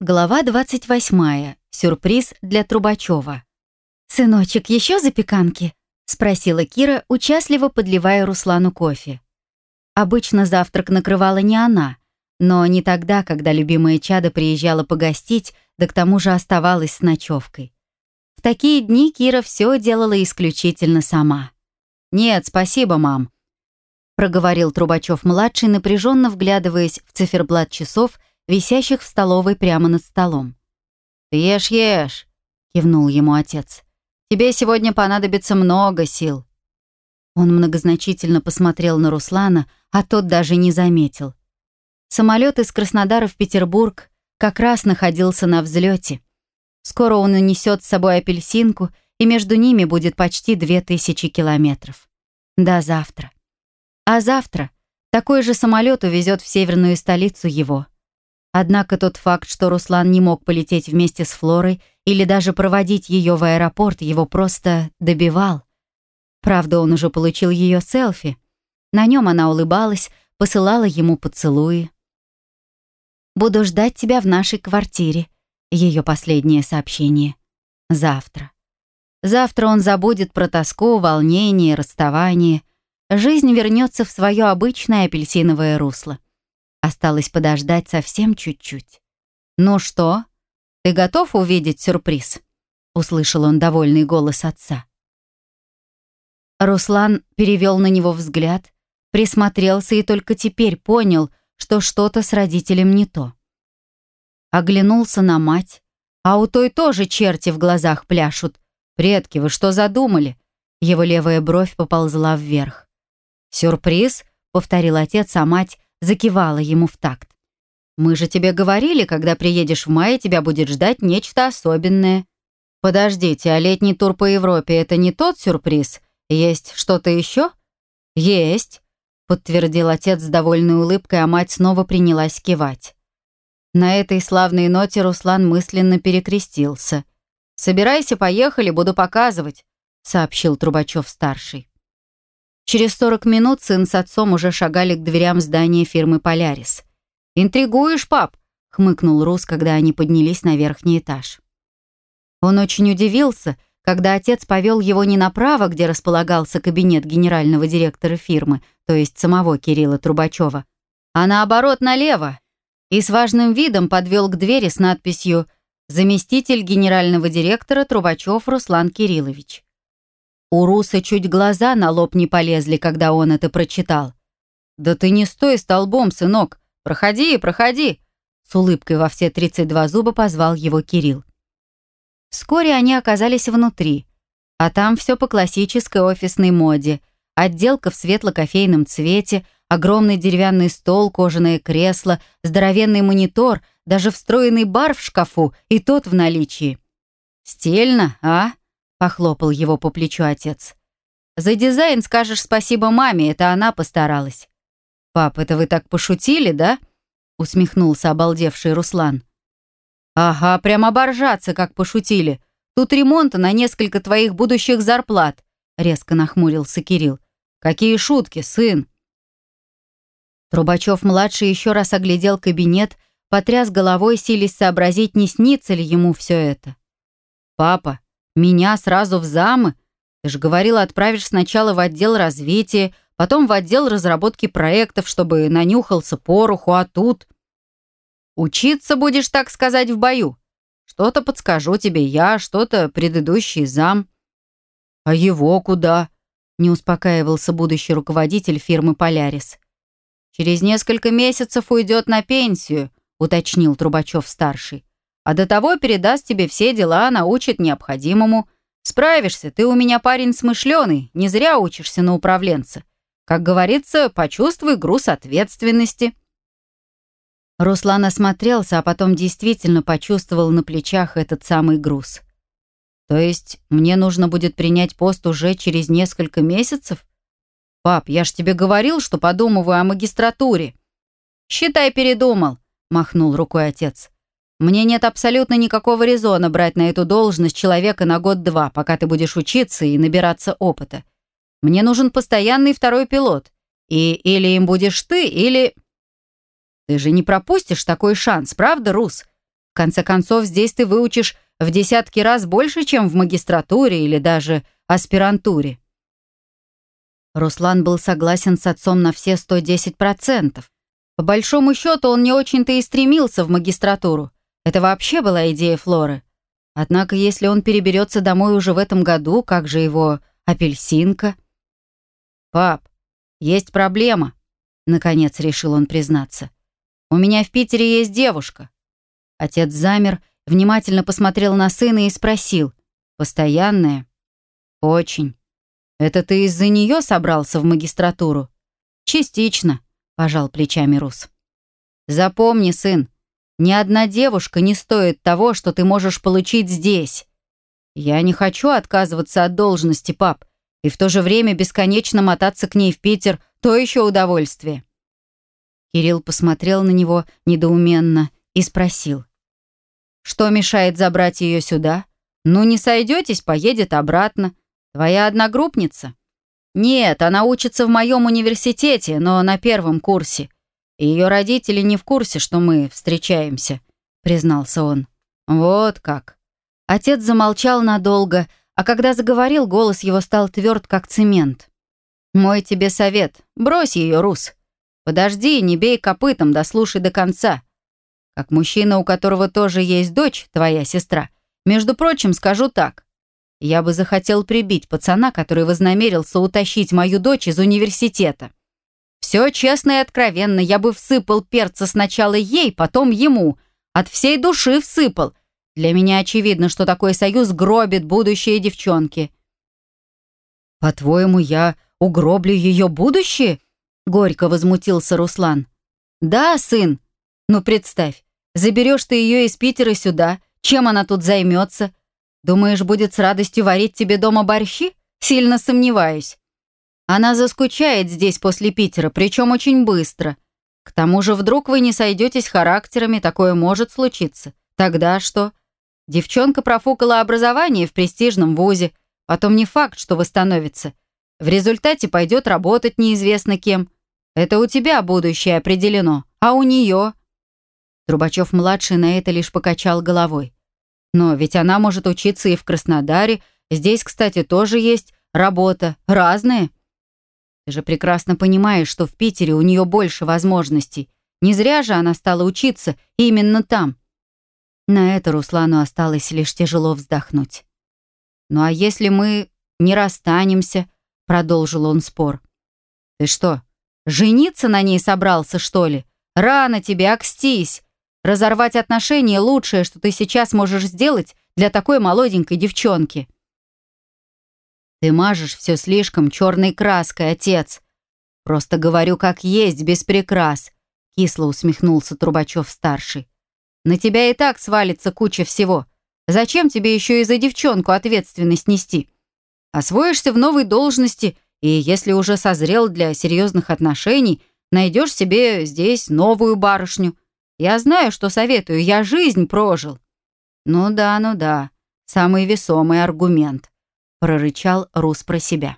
Глава 28. Сюрприз для Трубачева. «Сыночек, еще запеканки?» — спросила Кира, участливо подливая Руслану кофе. Обычно завтрак накрывала не она, но не тогда, когда любимая чада приезжала погостить, да к тому же оставалась с ночевкой. В такие дни Кира все делала исключительно сама. «Нет, спасибо, мам», — проговорил Трубачев-младший, напряженно вглядываясь в циферблат часов — висящих в столовой прямо над столом. ешь, ешь», — кивнул ему отец. «Тебе сегодня понадобится много сил». Он многозначительно посмотрел на Руслана, а тот даже не заметил. Самолет из Краснодара в Петербург как раз находился на взлете. Скоро он унесет с собой апельсинку, и между ними будет почти две тысячи километров. До завтра. А завтра такой же самолет увезет в северную столицу его — Однако тот факт, что Руслан не мог полететь вместе с Флорой или даже проводить ее в аэропорт, его просто добивал. Правда, он уже получил ее селфи. На нем она улыбалась, посылала ему поцелуи. «Буду ждать тебя в нашей квартире», — ее последнее сообщение. «Завтра». Завтра он забудет про тоску, волнение, расставание. Жизнь вернется в свое обычное апельсиновое русло. Осталось подождать совсем чуть-чуть. «Ну что, ты готов увидеть сюрприз?» Услышал он довольный голос отца. Руслан перевел на него взгляд, присмотрелся и только теперь понял, что что-то с родителем не то. Оглянулся на мать, а у той тоже черти в глазах пляшут. «Предки, вы что задумали?» Его левая бровь поползла вверх. «Сюрприз?» — повторил отец, а мать закивала ему в такт. «Мы же тебе говорили, когда приедешь в мае, тебя будет ждать нечто особенное». «Подождите, а летний тур по Европе — это не тот сюрприз? Есть что-то еще?» «Есть», — подтвердил отец с довольной улыбкой, а мать снова принялась кивать. На этой славной ноте Руслан мысленно перекрестился. «Собирайся, поехали, буду показывать», — сообщил Трубачев-старший. Через 40 минут сын с отцом уже шагали к дверям здания фирмы «Полярис». «Интригуешь, пап?» — хмыкнул Рус, когда они поднялись на верхний этаж. Он очень удивился, когда отец повел его не направо, где располагался кабинет генерального директора фирмы, то есть самого Кирилла Трубачева, а наоборот налево, и с важным видом подвел к двери с надписью «Заместитель генерального директора Трубачев Руслан Кириллович». У Руса чуть глаза на лоб не полезли, когда он это прочитал. «Да ты не стой столбом, сынок! Проходи, проходи!» С улыбкой во все 32 зуба позвал его Кирилл. Вскоре они оказались внутри, а там все по классической офисной моде. Отделка в светло-кофейном цвете, огромный деревянный стол, кожаное кресло, здоровенный монитор, даже встроенный бар в шкафу, и тот в наличии. «Стильно, а?» Похлопал его по плечу отец. «За дизайн скажешь спасибо маме, это она постаралась». «Пап, это вы так пошутили, да?» Усмехнулся обалдевший Руслан. «Ага, прямо оборжаться, как пошутили. Тут ремонта на несколько твоих будущих зарплат», резко нахмурился Кирилл. «Какие шутки, сын?» Трубачев-младший еще раз оглядел кабинет, потряс головой, силясь сообразить, не снится ли ему все это. «Папа, меня сразу в замы? Ты же говорила, отправишь сначала в отдел развития, потом в отдел разработки проектов, чтобы нанюхался пороху, а тут... Учиться будешь, так сказать, в бою. Что-то подскажу тебе я, что-то предыдущий зам. А его куда? Не успокаивался будущий руководитель фирмы «Полярис». «Через несколько месяцев уйдет на пенсию», уточнил Трубачев-старший а до того передаст тебе все дела, научит необходимому. Справишься, ты у меня парень смышленый, не зря учишься на управленца. Как говорится, почувствуй груз ответственности». Руслан осмотрелся, а потом действительно почувствовал на плечах этот самый груз. «То есть мне нужно будет принять пост уже через несколько месяцев? Пап, я ж тебе говорил, что подумываю о магистратуре». «Считай, передумал», — махнул рукой отец. Мне нет абсолютно никакого резона брать на эту должность человека на год-два, пока ты будешь учиться и набираться опыта. Мне нужен постоянный второй пилот. И или им будешь ты, или... Ты же не пропустишь такой шанс, правда, Рус? В конце концов, здесь ты выучишь в десятки раз больше, чем в магистратуре или даже аспирантуре. Руслан был согласен с отцом на все 110%. По большому счету, он не очень-то и стремился в магистратуру. Это вообще была идея Флоры. Однако, если он переберется домой уже в этом году, как же его апельсинка? «Пап, есть проблема», — наконец решил он признаться. «У меня в Питере есть девушка». Отец замер, внимательно посмотрел на сына и спросил. «Постоянная?» «Очень». «Это ты из-за нее собрался в магистратуру?» «Частично», — пожал плечами Рус. «Запомни, сын, ни одна девушка не стоит того, что ты можешь получить здесь. Я не хочу отказываться от должности, пап, и в то же время бесконечно мотаться к ней в Питер — то еще удовольствие». Кирилл посмотрел на него недоуменно и спросил. «Что мешает забрать ее сюда? Ну, не сойдетесь, поедет обратно. Твоя одногруппница?» «Нет, она учится в моем университете, но на первом курсе. Ее родители не в курсе, что мы встречаемся», — признался он. «Вот как». Отец замолчал надолго, а когда заговорил, голос его стал тверд, как цемент. «Мой тебе совет. Брось ее, Рус. Подожди, не бей копытом, дослушай до конца. Как мужчина, у которого тоже есть дочь, твоя сестра, между прочим, скажу так. Я бы захотел прибить пацана, который вознамерился утащить мою дочь из университета. Все честно и откровенно, я бы всыпал перца сначала ей, потом ему. От всей души всыпал. Для меня очевидно, что такой союз гробит будущее девчонки. «По-твоему, я угроблю ее будущее?» Горько возмутился Руслан. «Да, сын. Ну, представь, заберешь ты ее из Питера сюда, чем она тут займется? Думаешь, будет с радостью варить тебе дома борщи? Сильно сомневаюсь. Она заскучает здесь после Питера, причем очень быстро. К тому же вдруг вы не сойдетесь характерами, такое может случиться. Тогда что? Девчонка профукала образование в престижном вузе, потом не факт, что восстановится. В результате пойдет работать неизвестно кем. Это у тебя будущее определено, а у нее... Трубачев-младший на это лишь покачал головой. Но ведь она может учиться и в Краснодаре. Здесь, кстати, тоже есть работа. Разная. Ты же прекрасно понимаешь, что в Питере у нее больше возможностей. Не зря же она стала учиться именно там. На это Руслану осталось лишь тяжело вздохнуть. «Ну а если мы не расстанемся?» — продолжил он спор. «Ты что, жениться на ней собрался, что ли? Рано тебе, окстись. Разорвать отношения — лучшее, что ты сейчас можешь сделать для такой молоденькой девчонки». Ты мажешь все слишком черной краской, отец. Просто говорю как есть, без прикрас. Кисло усмехнулся Трубачев-старший. На тебя и так свалится куча всего. Зачем тебе еще и за девчонку ответственность нести? Освоишься в новой должности, и если уже созрел для серьезных отношений, найдешь себе здесь новую барышню. Я знаю, что советую, я жизнь прожил. Ну да, ну да, самый весомый аргумент прорычал Рус про себя.